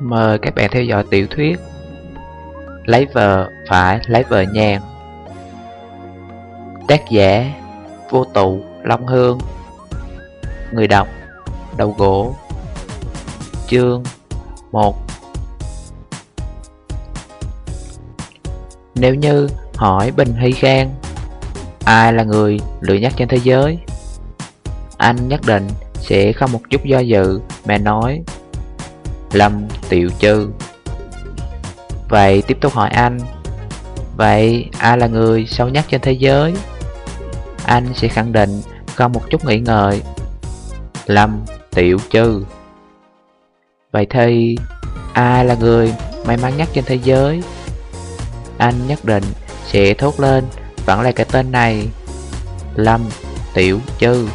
Mời các bạn theo dõi tiểu thuyết Lấy vợ phải lấy vợ nhàn. Tác giả Vô tụ Long Hương. Người đọc Đầu gỗ. Chương 1 Nếu như hỏi Bình Hy Khang, Ai là người lựa nhất trên thế giới? Anh nhất định sẽ không một chút do dự mà nói. Lâm Tiểu Trư. Vậy tiếp tục hỏi anh. Vậy ai là người xấu nhất trên thế giới? Anh sẽ khẳng định không một chút nghĩ ngợi Lâm Tiểu Trư. Vậy thì ai là người may mắn nhất trên thế giới? Anh nhất định sẽ thốt lên, vẫn là cái tên này. Lâm Tiểu Trư.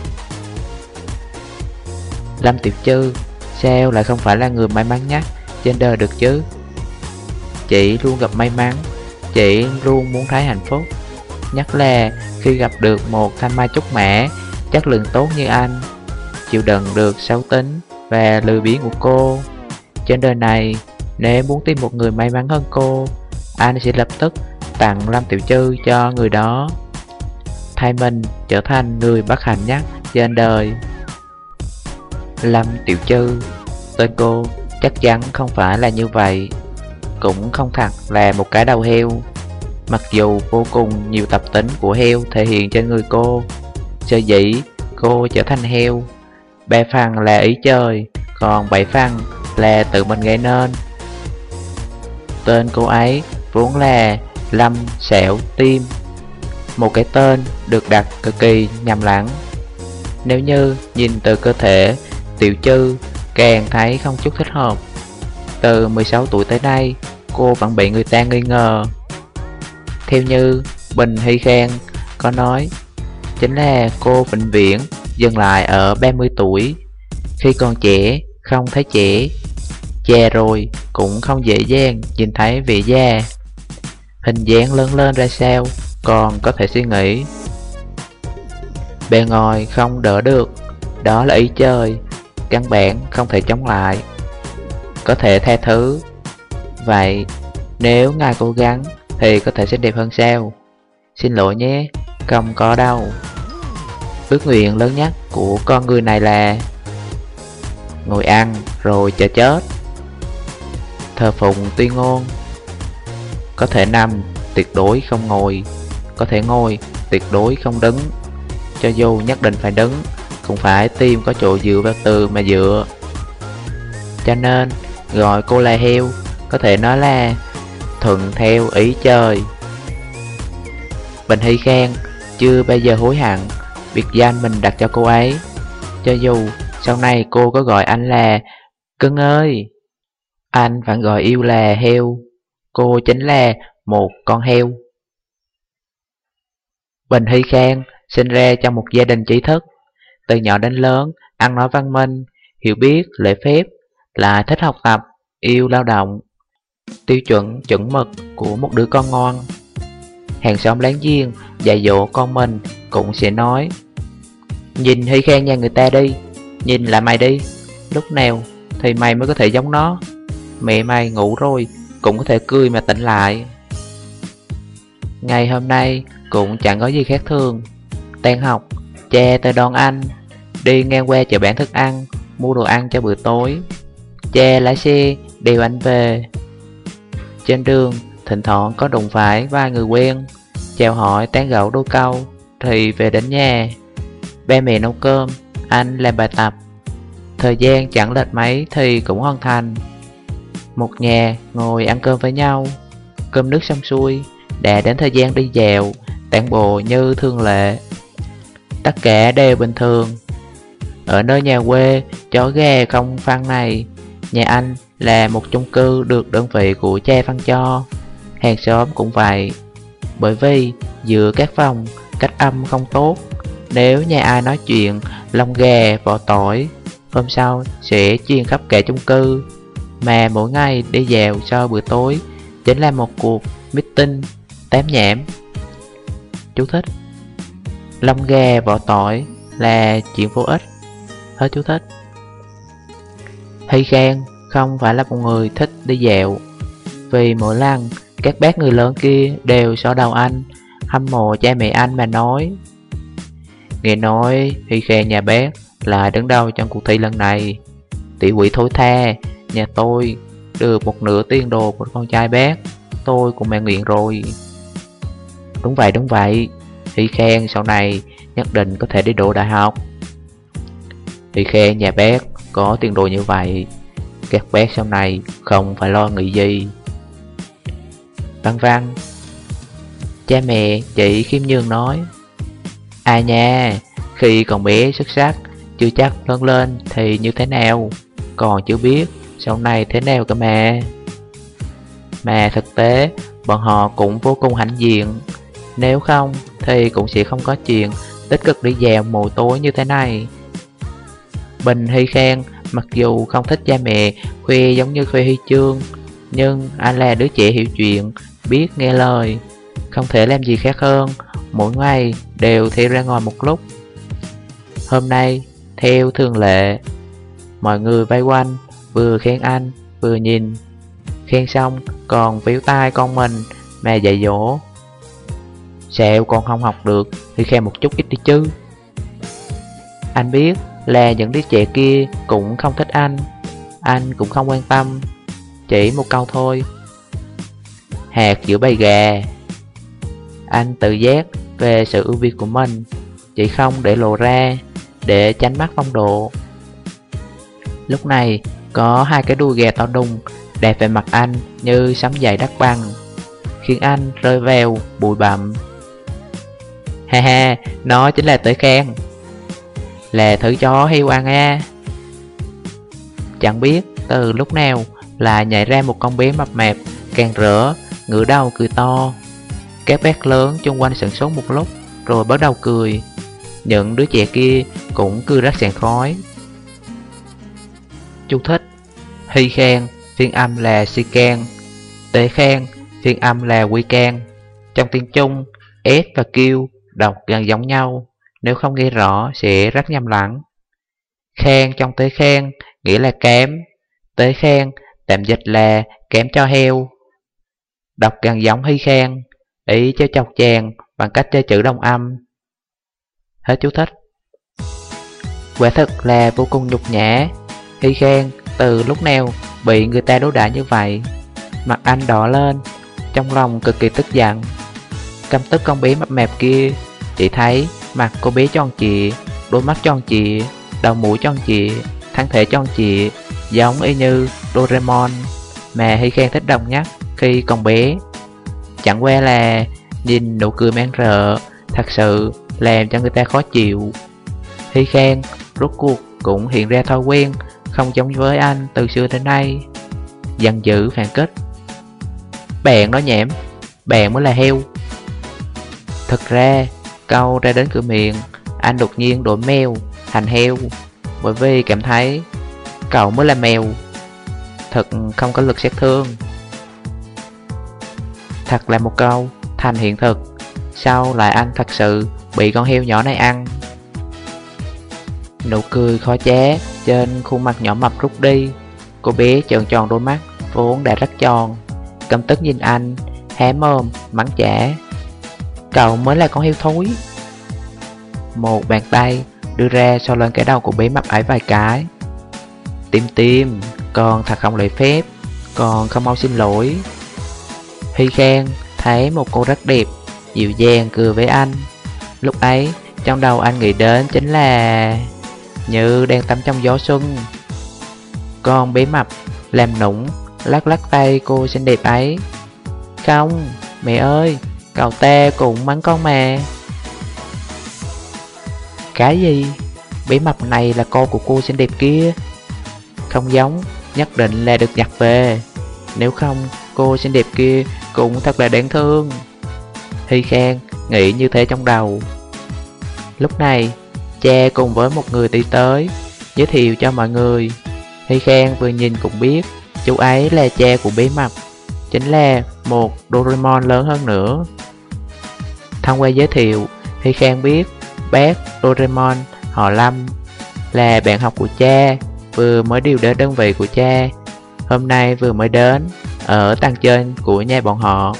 Lâm Tiểu Trư Sao lại không phải là người may mắn nhất trên đời được chứ? Chị luôn gặp may mắn, Chị luôn muốn thấy hạnh phúc. Nhất là khi gặp được một thanh mai trúc mã, Chất lượng tốt như anh, Chịu đựng được xấu tính và lười biếng của cô. Trên đời này, Nếu muốn tìm một người may mắn hơn cô, Anh sẽ lập tức tặng Lâm Tiểu Trư cho người đó, Thay mình trở thành người bất hạnh nhất trên đời. Lâm Tiểu Trư Tên cô chắc chắn không phải là như vậy. Cũng không thật là một cái đầu heo. Mặc dù vô cùng nhiều tập tính của heo thể hiện trên người cô Sở dĩ cô trở thành heo. Ba phần là ý trời, Còn bảy phần là tự mình gây nên. Tên cô ấy vốn là Lâm Sẹo Tim, Một cái tên được đặt cực kỳ nhầm lẫn. Nếu như nhìn từ cơ thể Tiểu Trư càng thấy không chút thích hợp. Từ 16 tuổi tới nay, Cô vẫn bị người ta nghi ngờ. Theo như Bình Hy Khang có nói, Chính là cô vĩnh viễn dừng lại ở 30 tuổi. Khi còn trẻ, không thấy trẻ. Già rồi cũng không dễ dàng nhìn thấy vị già. Hình dáng lớn lên ra sao Còn có thể suy nghĩ. Bề ngoài không đỡ được, Đó là ý chơi Căn bản không thể chống lại. Có thể tha thứ. Vậy nếu ngài cố gắng Thì có thể xinh đẹp hơn sao? Xin lỗi nhé Không có đâu. Ước nguyện lớn nhất của con người này là Ngồi ăn rồi chờ chết. Thờ phụng tuyên ngôn. Có thể nằm, tuyệt đối không ngồi. Có thể ngồi, tuyệt đối không đứng. Cho dù nhất định phải đứng cũng phải tim có chỗ dựa vào từ mà dựa. Cho nên, gọi cô là heo Có thể nói là thuận theo ý trời Bình Hy Khang chưa bao giờ hối hận Biệt danh mình đặt cho cô ấy. Cho dù sau này cô có gọi anh là Cưng ơi Anh vẫn gọi yêu là heo Cô chính là một con heo. Bình Hy Khang sinh ra trong một gia đình trí thức. Từ nhỏ đến lớn, ăn nói văn minh, hiểu biết, lễ phép Lại thích học tập, yêu lao động. Tiêu chuẩn chuẩn mực của một đứa con ngoan. Hàng xóm láng giềng dạy dỗ con mình cũng sẽ nói Nhìn Hy khen nhà người ta đi Nhìn lại mày đi. Lúc nào thì mày mới có thể giống nó. Mẹ mày ngủ rồi cũng có thể cười mà tỉnh lại. Ngày hôm nay cũng chẳng có gì khác thường. Tan học, cha tới đón anh. Đi ngang qua chợ bán thức ăn, Mua đồ ăn cho bữa tối. Cha lái xe đều anh về. Trên đường, thỉnh thoảng có đụng phải vài người quen, Chào hỏi tán gẫu đôi câu, Thì về đến nhà. Ba mẹ nấu cơm, Anh làm bài tập. Thời gian chẳng lệch mấy thì cũng hoàn thành. Một nhà ngồi ăn cơm với nhau. Cơm nước xong xuôi, Đã đến thời gian đi dạo, Tản bộ như thường lệ. Tất cả đều bình thường. Ở nơi nhà quê Chó ghe không phân này. Nhà anh là một chung cư Được đơn vị của cha phân cho. Hàng xóm cũng vậy. Bởi vì giữa các phòng Cách âm không tốt. Nếu nhà ai nói chuyện Lông gà, vỏ tỏi Hôm sau sẽ truyền khắp cả chung cư. Mà mỗi ngày đi dạo sau bữa tối chính là một cuộc meeting tám nhảm. Chú thích. Lông gà vỏ tỏi là chuyện vô ích. Hết chú thích. Hy Khang không phải là một người thích đi dạo, Vì mỗi lần các bác người lớn kia đều so đầu anh, Hâm mộ cha mẹ anh mà nói Nghe nói, Hy Khang nhà bác là đứng đầu trong cuộc thi lần này Tỷ quỷ thối tha, Nhà tôi được một nửa tiền đồ của con trai bác, Tôi cũng mẹ nguyện rồi Đúng vậy đúng vậy Hy khen sau này nhất định có thể đi đỗ đại học. Hy khen nhà bác có tiền đồ như vậy, Các bác sau này không phải lo nghĩ gì. Văn văn, Cha mẹ chị khiêm nhường nói À nha, Khi còn bé xuất sắc, Chưa chắc lớn lên thì như thế nào, Còn chưa biết sau này thế nào cả mà. Mà thực tế, Bọn họ cũng vô cùng hãnh diện. Nếu không thì cũng sẽ không có chuyện tích cực đi dèo mùa tối như thế này. Bình Hy khen mặc dù không thích cha mẹ khoe giống như khoe Hy Chương Nhưng anh là đứa trẻ hiểu chuyện, biết nghe lời Không thể làm gì khác hơn, mỗi ngày đều theo ra ngoài một lúc. Hôm nay, theo thường lệ Mọi người vây quanh, vừa khen anh, vừa nhìn. Khen xong còn véo tai con mình mà dạy dỗ. Sẹo còn không học được thì khen một chút ít đi chứ. Anh biết, là những đứa trẻ kia cũng không thích anh. Anh cũng không quan tâm, Chỉ một câu thôi. Hạt giữa bầy gà. Anh tự giác về sự ưu việt của mình, Chỉ không để lộ ra, Để tránh mắt phong độ. Lúc này, có hai cái đuôi gà to đùng Đẹp về mặt anh như sấm dày đất băng Khiến anh rơi vào bụi bặm. Ha ha, nó chính là tới khen Là thử chó heo ăn a. Chẳng biết từ lúc nào là nhảy ra một con bé mập mạp Càng rỡ, ngửa đầu cười to. Các bác lớn chung quanh sửng sốt một lúc Rồi bắt đầu cười. Những đứa trẻ kia cũng cười rất sảng khói Chú thích Hy khen, phiên âm là si can Tế khen, phiên âm là quy can Trong tiếng Trung, S và Q đọc gần giống nhau, nếu không nghe rõ sẽ rất nhầm lẫn. Khen trong tới khen nghĩa là kém, tới khen tạm dịch là kém cho heo. Đọc gần giống hy khen, ý cho chọc chàng bằng cách chơi chữ đồng âm. Hết chú thích. Quả thực là vô cùng nhục nhã, hy khen từ lúc nào bị người ta đối đãi như vậy. Mặt anh đỏ lên, trong lòng cực kỳ tức giận. Căm tức con bé mập mạp kia Chị thấy mặt cô bé tròn trịa, Đôi mắt tròn trịa, Đầu mũi tròn trịa, Thân thể tròn trịa, Giống y như Doraemon. Mà Hy khen thích đồng nhất khi còn bé. Chẳng qua là Nhìn nụ cười mang rợ, Thật sự làm cho người ta khó chịu. Hy khen, rốt cuộc cũng hiện ra thói quen Không giống với anh từ xưa đến nay. Dần dữ phản kết Bạn nói nhảm, Bạn mới là heo. Thật ra, câu ra đến cửa miệng, Anh đột nhiên đổi mèo thành heo, Bởi vì cảm thấy cậu mới là mèo. Thật không có lực sát thương. Thật là một câu thành hiện thực, Sao lại anh thật sự bị con heo nhỏ này ăn? Nụ cười khó ché trên khuôn mặt nhỏ mập rút đi. Cô bé tròn tròn đôi mắt, vốn đã rất tròn. Cầm tức nhìn anh Hé mồm, mắng chả. Cậu mới là con heo thối. Một bàn tay đưa ra sau lên cái đầu của bé mập ấy vài cái. Tim tim, con thật không lấy phép Con không mau xin lỗi. Huy khang thấy một cô rất đẹp Dịu dàng cười với anh. Lúc ấy trong đầu anh nghĩ đến chính là Như đang tắm trong gió xuân. Con bé mập làm nũng lắc lắc tay cô xinh đẹp ấy. Không, mẹ ơi Cậu ta cũng mắng con mà. Cái gì? Bé mập này là con của cô xinh đẹp kia. Không giống, Nhất định là được nhặt về. Nếu không, cô xinh đẹp kia Cũng thật là đáng thương. Hy Khang nghĩ như thế trong đầu. Lúc này Cha cùng với một người đi tới, Giới thiệu cho mọi người. Hy Khang vừa nhìn cũng biết, Chú ấy là cha của bé mập, Chính là một Doraemon lớn hơn nữa. Thông qua giới thiệu, Hy Khang biết bác Doraemon họ Lâm là bạn học của cha, vừa mới điều đến đơn vị của cha. Hôm nay vừa mới đến Ở tầng trên của nhà bọn họ.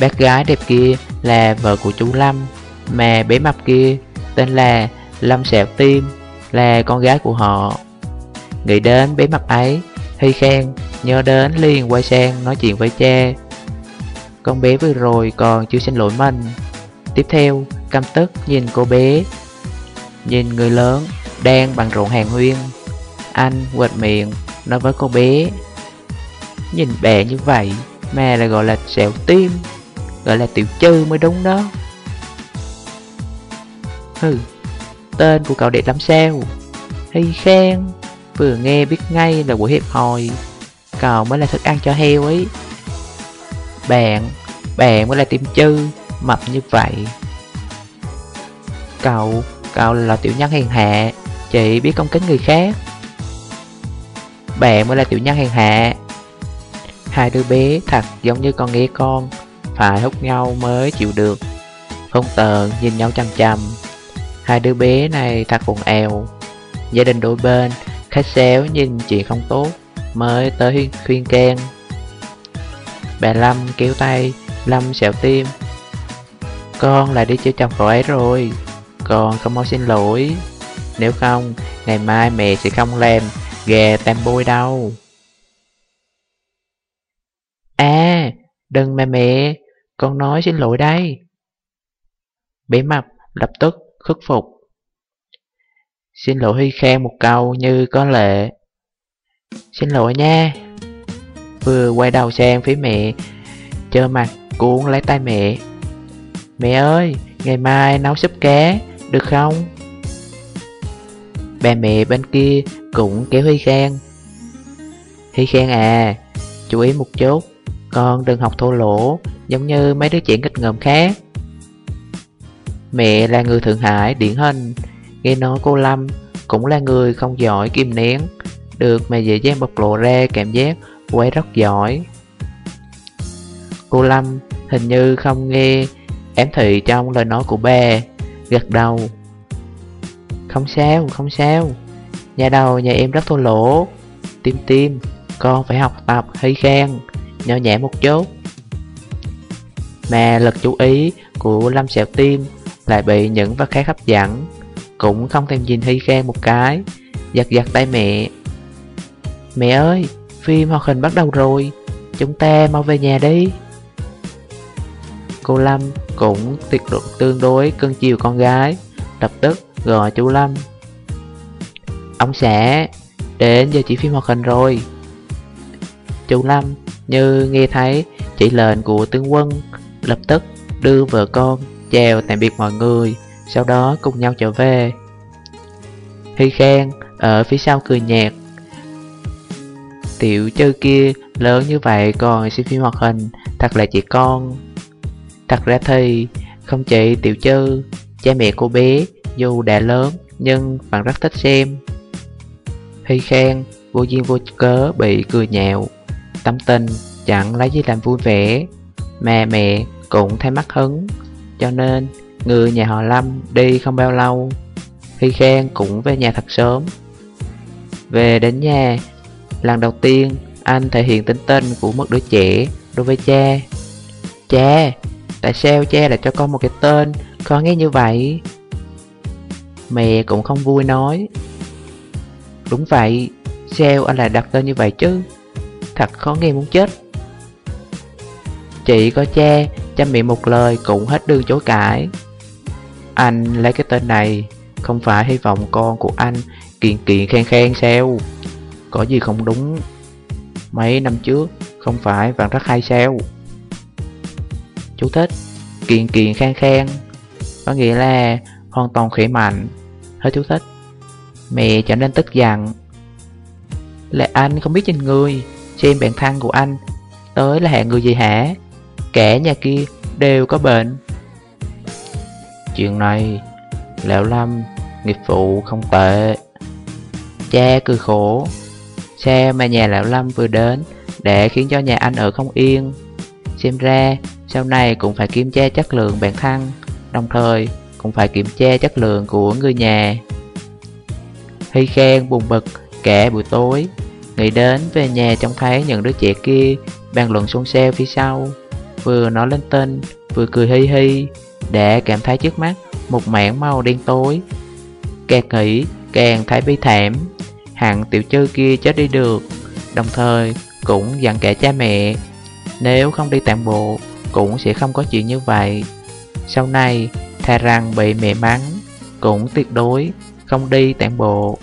Bác gái đẹp kia là vợ của chú Lâm Mà bé mập kia tên là Lâm Sẹo Tim Là con gái của họ. Nghĩ đến bé mập ấy Hy khang nhớ đến liền quay sang nói chuyện với cha. Con bé vừa rồi còn chưa xin lỗi mình. Tiếp theo căm tức nhìn cô bé Nhìn người lớn đang bằng rộn hàng huyên. Anh quệt miệng nói với cô bé Nhìn bè như vậy mà lại gọi là sẹo tim Gọi là tiểu chư mới đúng đó. Hừ, tên của cậu đẹp lắm sao? Hay khen Vừa nghe biết ngay là buổi hiệp hồi Cậu mới là thức ăn cho heo ấy. Bạn, bạn mới là tim chư Mập như vậy. Cậu, cậu là tiểu nhân hèn hạ Chị biết công kính người khác. Bạn mới là tiểu nhân hèn hạ. Hai đứa bé thật giống như con nghe con Phải hút nhau mới chịu được. Không tờn nhìn nhau chăm chăm Hai đứa bé này thật buồn èo Gia đình đôi bên Khách xéo nhìn chuyện không tốt Mới tới khuyên can. Bà Lâm kéo tay, Lâm xẹo tim. Con lại đi chơi chồng cậu ấy rồi, Con không mau xin lỗi. Nếu không, Ngày mai mẹ sẽ không làm ghè tam bôi đâu. À Đừng mà mẹ, Con nói xin lỗi đây. Bé mập lập tức khắc phục. Xin lỗi Huy Khang một câu như có lệ. Xin lỗi nha. Vừa quay đầu sang phía mẹ Chơ mặt cuốn lấy tay mẹ. Mẹ ơi, ngày mai nấu súp cá, được không? Bà mẹ bên kia cũng kéo Huy Khang. Huy Khang à, chú ý một chút Con đừng học thô lỗ Giống như mấy đứa trẻ nghịch ngợm khác. Mẹ là người Thượng Hải điển hình Nghe nói cô Lâm cũng là người không giỏi kìm nén Được mà dễ dàng bộc lộ ra cảm giác quay rất giỏi. Cô Lâm hình như không nghe ém thị trong lời nói của bà Gật đầu. Không sao, không sao. Nhà đầu nhà em rất thô lỗ. Tim tim, con phải học tập hay khen. Nhỏ nhẹ một chút. Mà lực chú ý của Lâm Sẹo Tim lại bị những vật khác hấp dẫn. Cũng không thèm nhìn Hy Khang một cái. Giật giật tay mẹ. Mẹ ơi, phim hoạt hình bắt đầu rồi. Chúng ta mau về nhà đi. Cô Lâm cũng tuyệt đối tương đối cưng chiều con gái. Lập tức gọi chú Lâm. Ông sẽ đến giờ chỉ phim hoạt hình rồi. Chú Lâm như nghe thấy chỉ lệnh của tướng quân, Lập tức đưa vợ con chào tạm biệt mọi người, Sau đó cùng nhau trở về. Hy khen ở phía sau cười nhạt. Tiểu chơi kia lớn như vậy còn xem phim hoạt hình, Thật là chị con. Thật ra thì, không chỉ tiểu chư, Cha mẹ cô bé, dù đã lớn nhưng vẫn rất thích xem. Hy Khang vô duyên vô cớ bị cười nhạo. Tâm tình chẳng lấy gì làm vui vẻ. Mà mẹ cũng thấy mắt hứng, cho nên người nhà họ Lâm đi không bao lâu. Hy khen cũng về nhà thật sớm. Về đến nhà Lần đầu tiên anh thể hiện tính tình của một đứa trẻ đối với cha. Cha, tại sao cha lại cho con một cái tên con nghe như vậy? Mẹ cũng không vui nói. Đúng vậy, sao anh lại đặt tên như vậy chứ? Thật khó nghe muốn chết. Chỉ có cha Chăm miệng một lời cũng hết đường chối cãi. Anh lấy cái tên này Không phải hy vọng con của anh Kiện kiện khen khen sao? Có gì không đúng Mấy năm trước, Không phải vàng rất hay sao? Chú thích kiền kiền khang khang, Có nghĩa là hoàn toàn khỏe mạnh. Hết chú thích. Mẹ trở nên tức giận. Là anh không biết nhìn người, Xem bạn thân của anh. Tới là hẹn người gì hả? Kẻ nhà kia đều có bệnh. Chuyện này, Lão Lâm, Nghiệp vụ không tệ. Cha cười khổ. Xe mà nhà Lão Lâm vừa đến Để khiến cho nhà anh ở không yên. Xem ra, Sau này cũng phải kiểm tra chất lượng bản thân, Đồng thời cũng phải kiểm tra chất lượng của người nhà. Hy khen buồn bực cả buổi tối, Nghĩ đến về nhà trông thấy những đứa trẻ kia Bàn luận xôn xao phía sau, Vừa nói lên tên, Vừa cười hi hi, để cảm thấy trước mắt Một mảng màu đen tối. Càng nghĩ, càng thấy bi thảm hạng tiểu chư kia chết đi được. Đồng thời, cũng dặn kẻ cha mẹ, Nếu không đi tạm bộ, Cũng sẽ không có chuyện như vậy. Sau này thà rằng bị mẹ mắng, Cũng tuyệt đối không đi tản bộ.